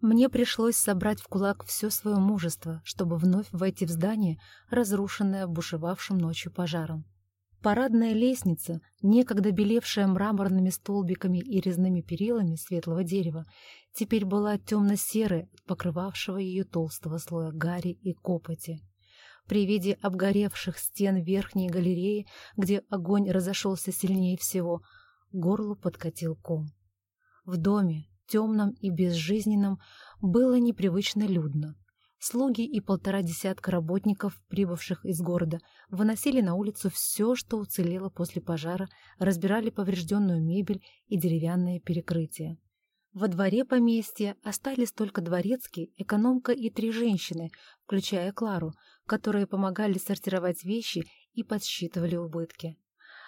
Мне пришлось собрать в кулак все свое мужество, чтобы вновь войти в здание, разрушенное бушевавшим ночью пожаром. Парадная лестница, некогда белевшая мраморными столбиками и резными перилами светлого дерева, теперь была темно-серой покрывавшего ее толстого слоя гари и копоти. При виде обгоревших стен верхней галереи, где огонь разошелся сильнее всего, горло подкатил ком. В доме, темном и безжизненном, было непривычно людно. Слуги и полтора десятка работников, прибывших из города, выносили на улицу все, что уцелело после пожара, разбирали поврежденную мебель и деревянные перекрытия. Во дворе поместья остались только дворецкий, экономка и три женщины, включая Клару, которые помогали сортировать вещи и подсчитывали убытки.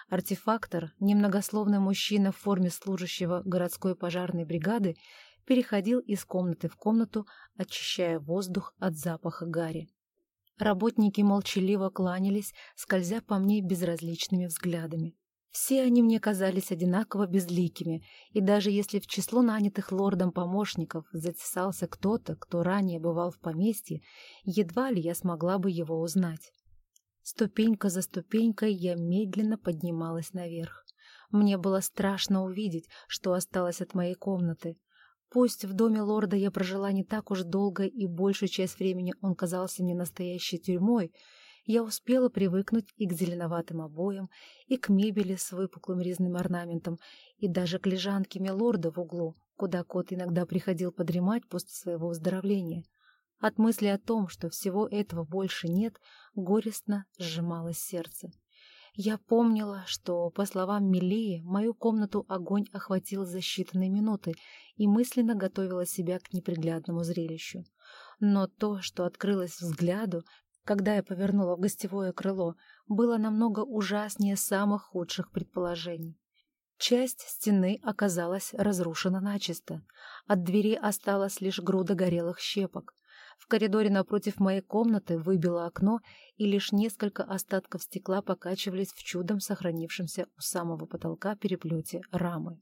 Артефактор, немногословный мужчина в форме служащего городской пожарной бригады, переходил из комнаты в комнату, очищая воздух от запаха гари. Работники молчаливо кланялись, скользя по мне безразличными взглядами. Все они мне казались одинаково безликими, и даже если в число нанятых лордом помощников затесался кто-то, кто ранее бывал в поместье, едва ли я смогла бы его узнать. Ступенька за ступенькой я медленно поднималась наверх. Мне было страшно увидеть, что осталось от моей комнаты, Пусть в доме лорда я прожила не так уж долго и большую часть времени он казался мне настоящей тюрьмой, я успела привыкнуть и к зеленоватым обоям, и к мебели с выпуклым резным орнаментом, и даже к лежанке милорда в углу, куда кот иногда приходил подремать после своего выздоровления. От мысли о том, что всего этого больше нет, горестно сжималось сердце. Я помнила, что, по словам Милии, мою комнату огонь охватил за считанные минуты и мысленно готовила себя к неприглядному зрелищу. Но то, что открылось взгляду, когда я повернула в гостевое крыло, было намного ужаснее самых худших предположений. Часть стены оказалась разрушена начисто. От двери осталась лишь груда горелых щепок. В коридоре напротив моей комнаты выбило окно, и лишь несколько остатков стекла покачивались в чудом сохранившемся у самого потолка переплете рамы.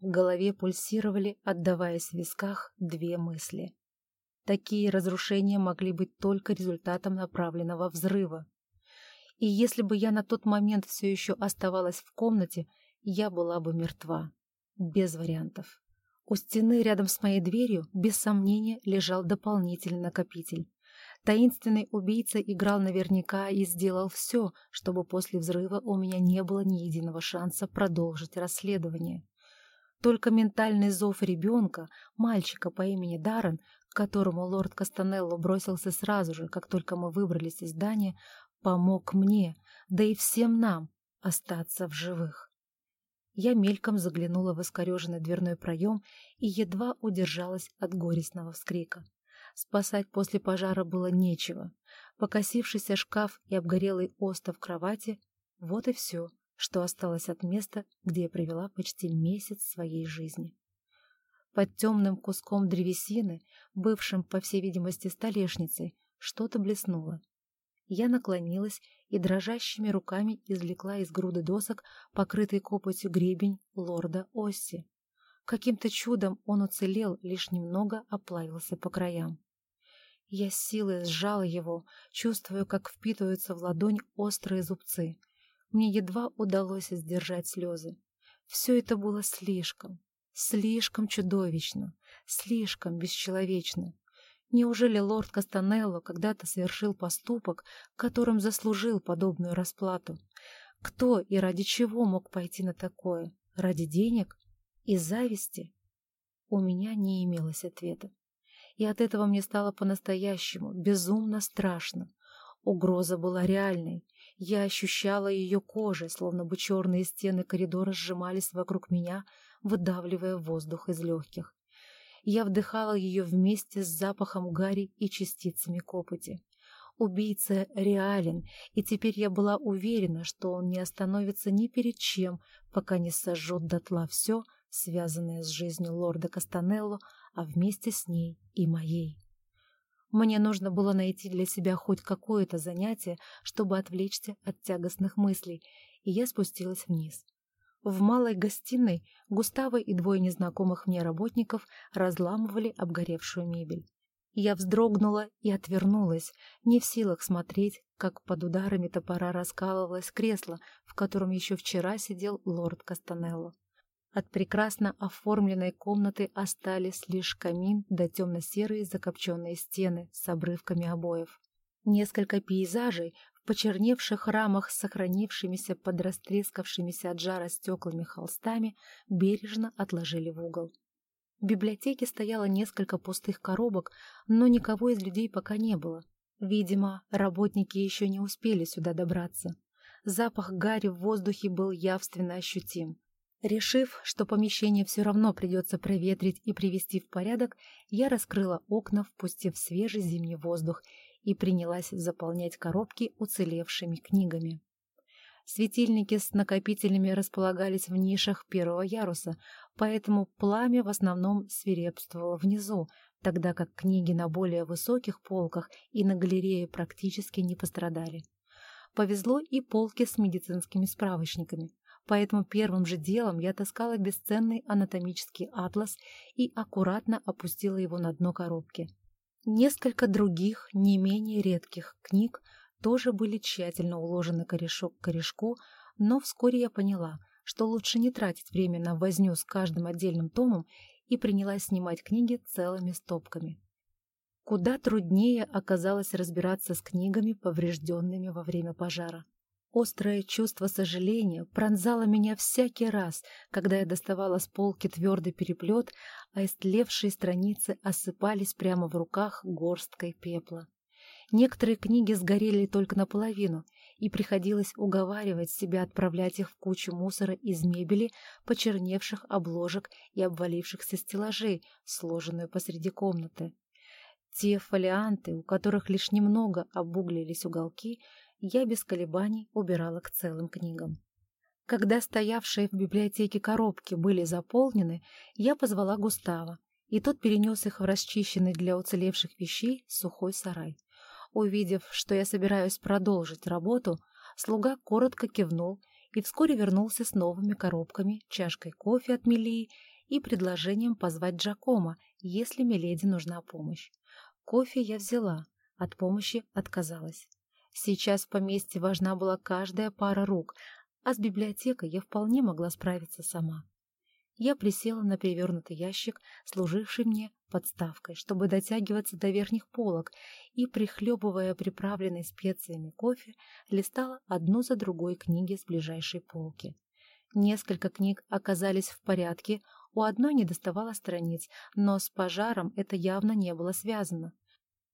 В голове пульсировали, отдаваясь в висках, две мысли. Такие разрушения могли быть только результатом направленного взрыва. И если бы я на тот момент все еще оставалась в комнате, я была бы мертва. Без вариантов. У стены рядом с моей дверью, без сомнения, лежал дополнительный накопитель. Таинственный убийца играл наверняка и сделал все, чтобы после взрыва у меня не было ни единого шанса продолжить расследование. Только ментальный зов ребенка, мальчика по имени Даррен, которому лорд Кастанелло бросился сразу же, как только мы выбрались из здания, помог мне, да и всем нам, остаться в живых. Я мельком заглянула в искореженный дверной проем и едва удержалась от горестного вскрика. Спасать после пожара было нечего. Покосившийся шкаф и обгорелый остов кровати — вот и все, что осталось от места, где я провела почти месяц своей жизни. Под темным куском древесины, бывшим, по всей видимости, столешницей, что-то блеснуло. Я наклонилась и дрожащими руками извлекла из груды досок, покрытый копотью гребень лорда Осси. Каким-то чудом он уцелел, лишь немного оплавился по краям. Я силой сжала его, чувствуя, как впитываются в ладонь острые зубцы. Мне едва удалось сдержать слезы. Все это было слишком, слишком чудовищно, слишком бесчеловечно. Неужели лорд Кастанелло когда-то совершил поступок, которым заслужил подобную расплату? Кто и ради чего мог пойти на такое? Ради денег? И зависти? У меня не имелось ответа. И от этого мне стало по-настоящему безумно страшно. Угроза была реальной. Я ощущала ее кожей, словно бы черные стены коридора сжимались вокруг меня, выдавливая воздух из легких. Я вдыхала ее вместе с запахом гари и частицами копоти. Убийца реален, и теперь я была уверена, что он не остановится ни перед чем, пока не сожжет дотла все, связанное с жизнью лорда Кастанелло, а вместе с ней и моей. Мне нужно было найти для себя хоть какое-то занятие, чтобы отвлечься от тягостных мыслей, и я спустилась вниз. В малой гостиной Густаво и двое незнакомых мне работников разламывали обгоревшую мебель. Я вздрогнула и отвернулась, не в силах смотреть, как под ударами топора раскалывалось кресло, в котором еще вчера сидел лорд Кастанелло. От прекрасно оформленной комнаты остались лишь камин да темно-серые закопченные стены с обрывками обоев. Несколько пейзажей почерневших рамах с сохранившимися под растрескавшимися от жара стеклами холстами бережно отложили в угол. В библиотеке стояло несколько пустых коробок, но никого из людей пока не было. Видимо, работники еще не успели сюда добраться. Запах гари в воздухе был явственно ощутим. Решив, что помещение все равно придется проветрить и привести в порядок, я раскрыла окна, впустив свежий зимний воздух, и принялась заполнять коробки уцелевшими книгами. Светильники с накопителями располагались в нишах первого яруса, поэтому пламя в основном свирепствовало внизу, тогда как книги на более высоких полках и на галерее практически не пострадали. Повезло и полки с медицинскими справочниками, поэтому первым же делом я таскала бесценный анатомический атлас и аккуратно опустила его на дно коробки. Несколько других, не менее редких книг тоже были тщательно уложены корешок к корешку, но вскоре я поняла, что лучше не тратить время на возню с каждым отдельным томом и принялась снимать книги целыми стопками. Куда труднее оказалось разбираться с книгами, поврежденными во время пожара. Острое чувство сожаления пронзало меня всякий раз, когда я доставала с полки твердый переплет, а истлевшие страницы осыпались прямо в руках горсткой пепла. Некоторые книги сгорели только наполовину, и приходилось уговаривать себя отправлять их в кучу мусора из мебели, почерневших обложек и обвалившихся стеллажей, сложенную посреди комнаты. Те фолианты, у которых лишь немного обуглились уголки, я без колебаний убирала к целым книгам. Когда стоявшие в библиотеке коробки были заполнены, я позвала Густава, и тот перенес их в расчищенный для уцелевших вещей сухой сарай. Увидев, что я собираюсь продолжить работу, слуга коротко кивнул и вскоре вернулся с новыми коробками, чашкой кофе от Мелии и предложением позвать Джакома, если Миледи нужна помощь. Кофе я взяла, от помощи отказалась. Сейчас в поместье важна была каждая пара рук, а с библиотекой я вполне могла справиться сама. Я присела на перевернутый ящик, служивший мне подставкой, чтобы дотягиваться до верхних полок, и, прихлебывая приправленный специями кофе, листала одну за другой книги с ближайшей полки. Несколько книг оказались в порядке, у одной не доставало страниц, но с пожаром это явно не было связано.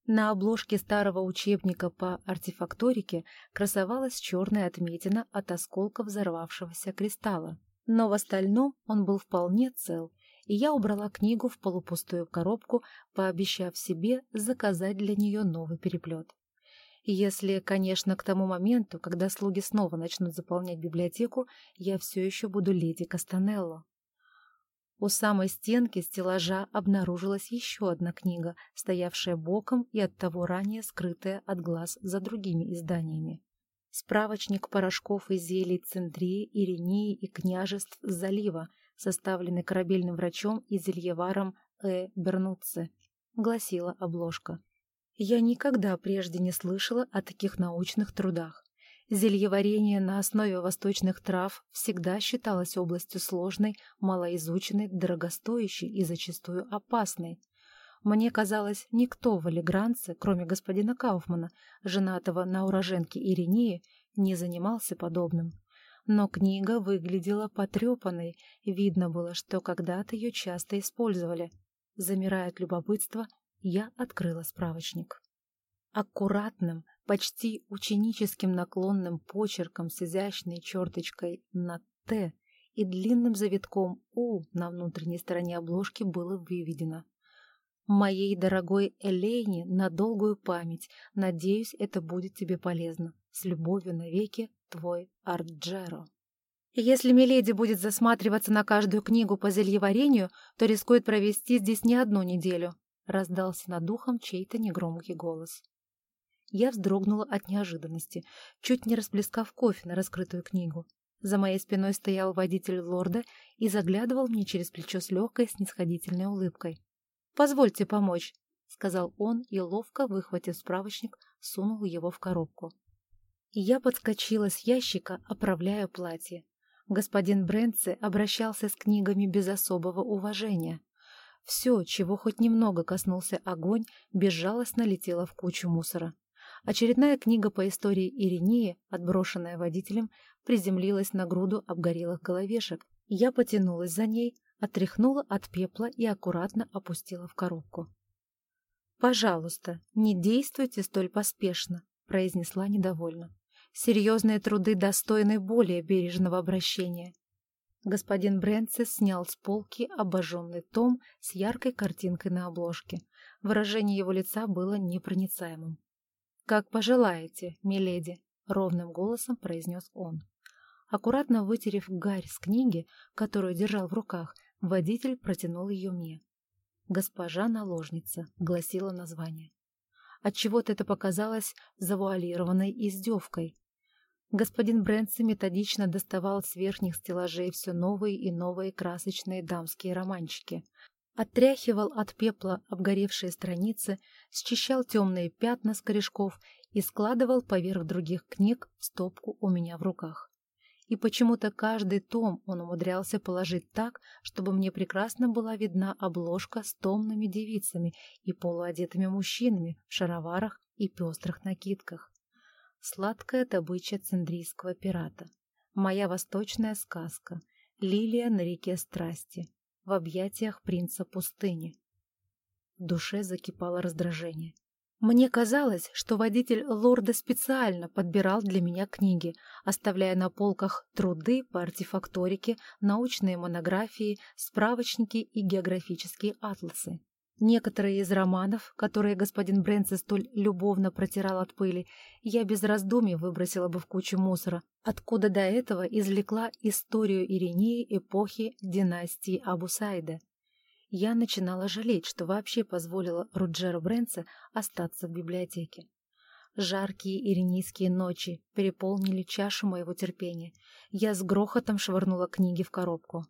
На обложке старого учебника по артефакторике красовалась черная отметина от осколка взорвавшегося кристалла. Но в остальном он был вполне цел, и я убрала книгу в полупустую коробку, пообещав себе заказать для нее новый переплет. Если, конечно, к тому моменту, когда слуги снова начнут заполнять библиотеку, я все еще буду леди Кастанелло. У самой стенки стеллажа обнаружилась еще одна книга, стоявшая боком и оттого ранее скрытая от глаз за другими изданиями. Справочник порошков и зелий Цендрии, Иринеи и княжеств залива, составленный корабельным врачом и зельеваром Э. Бернуцце, гласила обложка. Я никогда прежде не слышала о таких научных трудах. Зельеварение на основе восточных трав всегда считалось областью сложной, малоизученной, дорогостоящей и зачастую опасной. Мне казалось, никто в Алигранце, кроме господина Кауфмана, женатого на уроженке Иринеи, не занимался подобным. Но книга выглядела потрепанной, видно было, что когда-то ее часто использовали. Замирая от любопытства, я открыла справочник. Аккуратным, почти ученическим наклонным почерком с изящной черточкой на «Т» и длинным завитком «У» на внутренней стороне обложки было выведено Моей дорогой Элейне на долгую память. Надеюсь, это будет тебе полезно. С любовью навеки, твой Арджеро. Если Миледи будет засматриваться на каждую книгу по зельеварению, то рискует провести здесь не одну неделю, — раздался над духом чей-то негромкий голос. Я вздрогнула от неожиданности, чуть не расплескав кофе на раскрытую книгу. За моей спиной стоял водитель лорда и заглядывал мне через плечо с легкой снисходительной улыбкой. «Позвольте помочь», — сказал он и, ловко выхватив справочник, сунул его в коробку. Я подскочила с ящика, оправляя платье. Господин Брентце обращался с книгами без особого уважения. Все, чего хоть немного коснулся огонь, безжалостно летело в кучу мусора. Очередная книга по истории Иринеи, отброшенная водителем, приземлилась на груду обгорелых головешек. Я потянулась за ней, отряхнула от пепла и аккуратно опустила в коробку. «Пожалуйста, не действуйте столь поспешно», — произнесла недовольно. «Серьезные труды достойны более бережного обращения». Господин Брэнсис снял с полки обожженный том с яркой картинкой на обложке. Выражение его лица было непроницаемым. «Как пожелаете, миледи», — ровным голосом произнес он. Аккуратно вытерев гарь с книги, которую держал в руках, водитель протянул ее мне. «Госпожа наложница», — гласило название. Отчего-то это показалось завуалированной издевкой. Господин Брэнси методично доставал с верхних стеллажей все новые и новые красочные дамские романчики, Отряхивал от пепла обгоревшие страницы, счищал темные пятна с корешков и складывал поверх других книг в стопку у меня в руках. И почему-то каждый том он умудрялся положить так, чтобы мне прекрасно была видна обложка с томными девицами и полуодетыми мужчинами в шароварах и пестрых накидках. Сладкая добыча цендрийского пирата. Моя восточная сказка. Лилия на реке страсти в объятиях принца пустыни. В душе закипало раздражение. Мне казалось, что водитель лорда специально подбирал для меня книги, оставляя на полках труды по артефакторике, научные монографии, справочники и географические атласы. Некоторые из романов, которые господин Брэнси столь любовно протирал от пыли, я без раздумий выбросила бы в кучу мусора, откуда до этого извлекла историю Иринеи эпохи династии Абусайда. Я начинала жалеть, что вообще позволила Руджеру Брэнсе остаться в библиотеке. Жаркие иринийские ночи переполнили чашу моего терпения. Я с грохотом швырнула книги в коробку.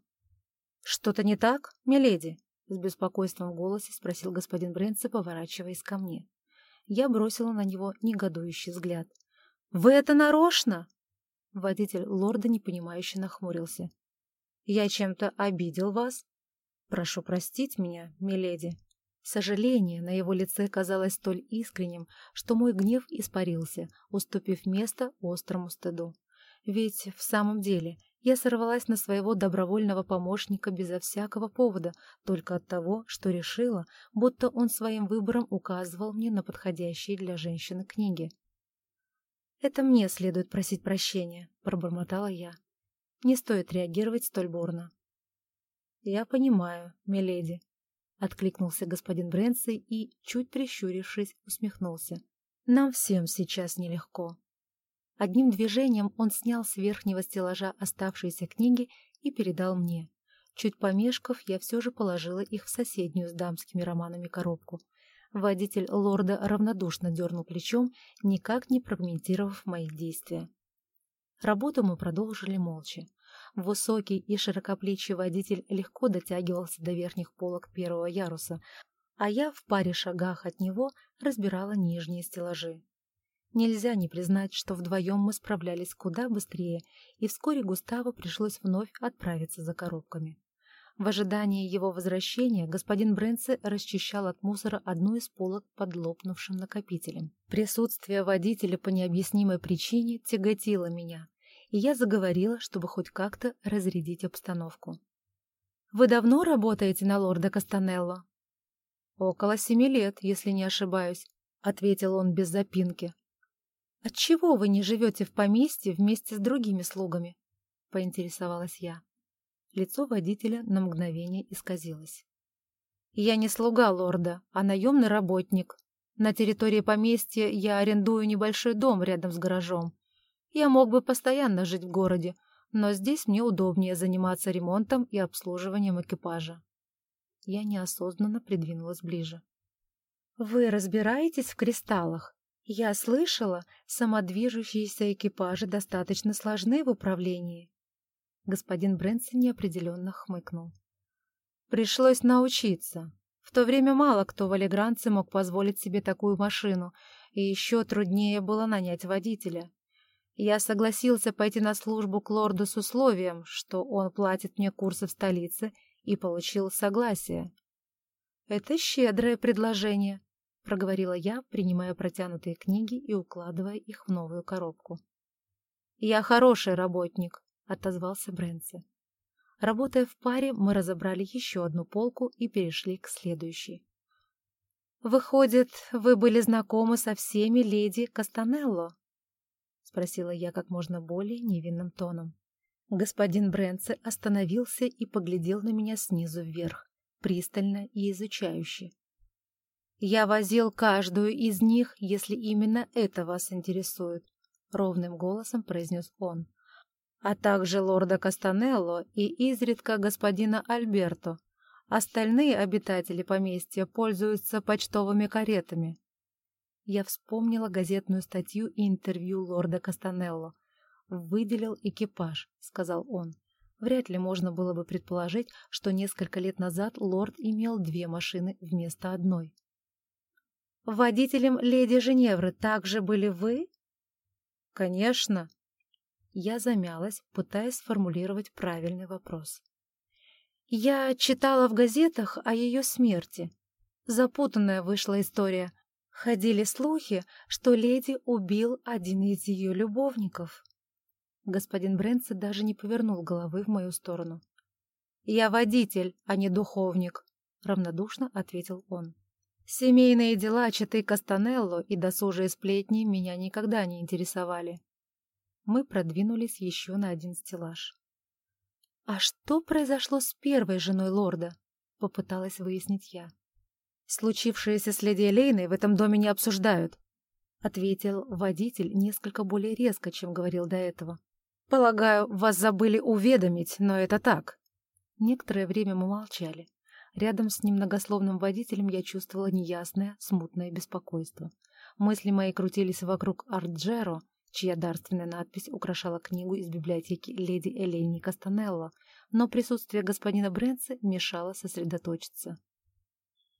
«Что-то не так, миледи?» — с беспокойством в голосе спросил господин Брэнси, поворачиваясь ко мне. Я бросила на него негодующий взгляд. «Вы это нарочно?» Водитель лорда непонимающе нахмурился. «Я чем-то обидел вас?» «Прошу простить меня, миледи». Сожаление на его лице казалось столь искренним, что мой гнев испарился, уступив место острому стыду. Ведь в самом деле я сорвалась на своего добровольного помощника безо всякого повода, только от того, что решила, будто он своим выбором указывал мне на подходящие для женщины книги. «Это мне следует просить прощения», — пробормотала я. «Не стоит реагировать столь бурно». «Я понимаю, миледи», — откликнулся господин Брэнси и, чуть прищурившись, усмехнулся. «Нам всем сейчас нелегко». Одним движением он снял с верхнего стеллажа оставшиеся книги и передал мне. Чуть помешков, я все же положила их в соседнюю с дамскими романами коробку. Водитель лорда равнодушно дернул плечом, никак не прокомментировав мои действия. Работу мы продолжили молча. Высокий и широкоплечий водитель легко дотягивался до верхних полок первого яруса, а я в паре шагах от него разбирала нижние стеллажи. Нельзя не признать, что вдвоем мы справлялись куда быстрее, и вскоре Густаву пришлось вновь отправиться за коробками. В ожидании его возвращения господин Брэнсе расчищал от мусора одну из полок под лопнувшим накопителем. Присутствие водителя по необъяснимой причине тяготило меня, и я заговорила, чтобы хоть как-то разрядить обстановку. «Вы давно работаете на лорда Кастанелло?» «Около семи лет, если не ошибаюсь», — ответил он без запинки. «Отчего вы не живете в поместье вместе с другими слугами?» — поинтересовалась я. Лицо водителя на мгновение исказилось. «Я не слуга лорда, а наемный работник. На территории поместья я арендую небольшой дом рядом с гаражом. Я мог бы постоянно жить в городе, но здесь мне удобнее заниматься ремонтом и обслуживанием экипажа». Я неосознанно придвинулась ближе. «Вы разбираетесь в кристаллах?» Я слышала, самодвижущиеся экипажи достаточно сложны в управлении. Господин Брэнсон неопределенно хмыкнул. Пришлось научиться. В то время мало кто в Алигранце мог позволить себе такую машину, и еще труднее было нанять водителя. Я согласился пойти на службу к лорду с условием, что он платит мне курсы в столице, и получил согласие. «Это щедрое предложение», — проговорила я, принимая протянутые книги и укладывая их в новую коробку. «Я хороший работник», — отозвался Брэнси. Работая в паре, мы разобрали еще одну полку и перешли к следующей. «Выходит, вы были знакомы со всеми леди Кастанелло?» — спросила я как можно более невинным тоном. Господин Брэнце остановился и поглядел на меня снизу вверх, пристально и изучающе. «Я возил каждую из них, если именно это вас интересует», — ровным голосом произнес он а также лорда Кастанелло и изредка господина Альберто. Остальные обитатели поместья пользуются почтовыми каретами. Я вспомнила газетную статью и интервью лорда Кастанелло. «Выделил экипаж», — сказал он. Вряд ли можно было бы предположить, что несколько лет назад лорд имел две машины вместо одной. «Водителем леди Женевры также были вы?» «Конечно», я замялась, пытаясь сформулировать правильный вопрос. Я читала в газетах о ее смерти. Запутанная вышла история. Ходили слухи, что леди убил один из ее любовников. Господин Брэнси даже не повернул головы в мою сторону. «Я водитель, а не духовник», — равнодушно ответил он. «Семейные дела Читы Кастанелло и досужие сплетни меня никогда не интересовали мы продвинулись еще на один стеллаж. «А что произошло с первой женой лорда?» — попыталась выяснить я. «Случившееся с леди Элейной в этом доме не обсуждают», — ответил водитель несколько более резко, чем говорил до этого. «Полагаю, вас забыли уведомить, но это так». Некоторое время мы молчали. Рядом с немногословным водителем я чувствовала неясное, смутное беспокойство. Мысли мои крутились вокруг Арджеро, чья дарственная надпись украшала книгу из библиотеки леди Элейни Кастанелло, но присутствие господина Брэнса мешало сосредоточиться.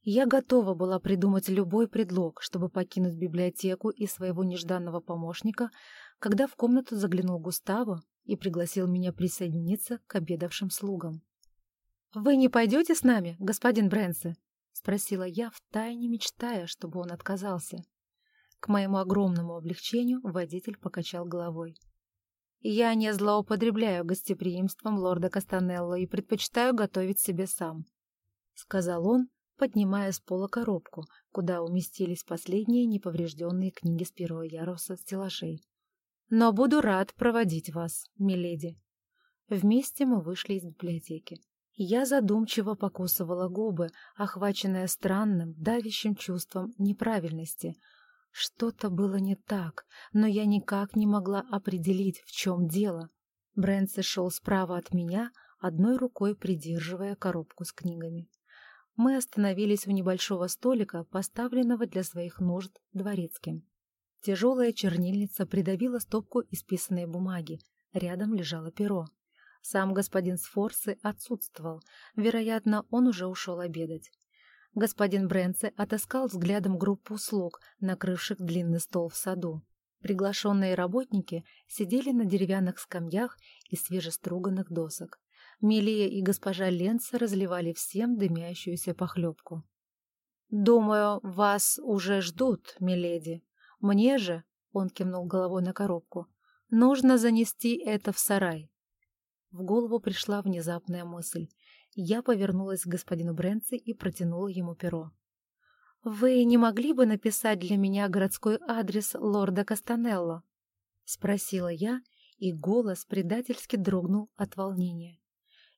Я готова была придумать любой предлог, чтобы покинуть библиотеку и своего нежданного помощника, когда в комнату заглянул Густаво и пригласил меня присоединиться к обедавшим слугам. «Вы не пойдете с нами, господин Брэнсе?» — спросила я, втайне мечтая, чтобы он отказался. К моему огромному облегчению водитель покачал головой. «Я не злоупотребляю гостеприимством лорда Кастанелло и предпочитаю готовить себе сам», — сказал он, поднимая с пола коробку, куда уместились последние неповрежденные книги с первого яруса стеллажей. «Но буду рад проводить вас, миледи». Вместе мы вышли из библиотеки. Я задумчиво покусывала губы, охваченная странным, давящим чувством неправильности — что-то было не так, но я никак не могла определить, в чем дело. Брэнси шел справа от меня, одной рукой придерживая коробку с книгами. Мы остановились у небольшого столика, поставленного для своих нужд дворецким. Тяжелая чернильница придавила стопку исписанной бумаги. Рядом лежало перо. Сам господин Сфорсы отсутствовал. Вероятно, он уже ушел обедать. Господин Брэнце отыскал взглядом группу слуг, накрывших длинный стол в саду. Приглашенные работники сидели на деревянных скамьях из свежеструганных досок. Милия и госпожа Ленца разливали всем дымящуюся похлебку. «Думаю, вас уже ждут, миледи. Мне же, — он кивнул головой на коробку, — нужно занести это в сарай». В голову пришла внезапная мысль. Я повернулась к господину Брэнси и протянула ему перо. «Вы не могли бы написать для меня городской адрес лорда Кастанелло?» — спросила я, и голос предательски дрогнул от волнения.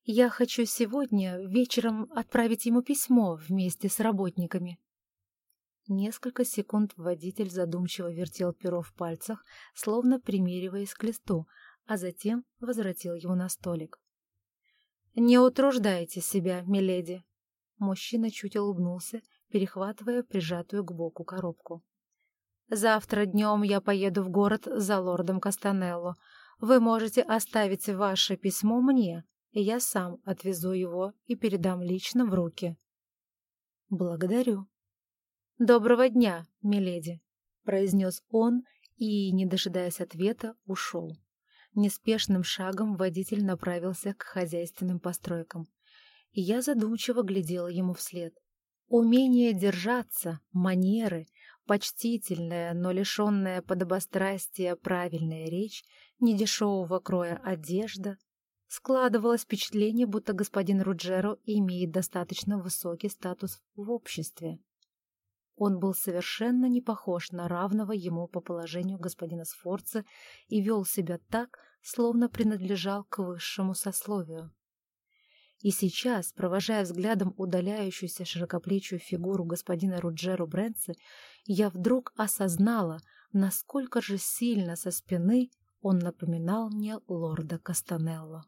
«Я хочу сегодня вечером отправить ему письмо вместе с работниками». Несколько секунд водитель задумчиво вертел перо в пальцах, словно примериваясь к листу, а затем возвратил его на столик. «Не утруждайте себя, миледи!» Мужчина чуть улыбнулся, перехватывая прижатую к боку коробку. «Завтра днем я поеду в город за лордом Кастанелло. Вы можете оставить ваше письмо мне, и я сам отвезу его и передам лично в руки. Благодарю. Доброго дня, миледи, произнес он и, не дожидаясь ответа, ушел. Неспешным шагом водитель направился к хозяйственным постройкам, и я задумчиво глядела ему вслед. Умение держаться, манеры, почтительная, но лишенная подобострастия правильная речь, недешевого кроя одежда. Складывалось впечатление, будто господин Руджеро имеет достаточно высокий статус в обществе. Он был совершенно не похож на равного ему по положению господина Сфорца и вел себя так, словно принадлежал к высшему сословию. И сейчас, провожая взглядом удаляющуюся широкоплечую фигуру господина Руджеру Брэнса, я вдруг осознала, насколько же сильно со спины он напоминал мне лорда Кастанелло.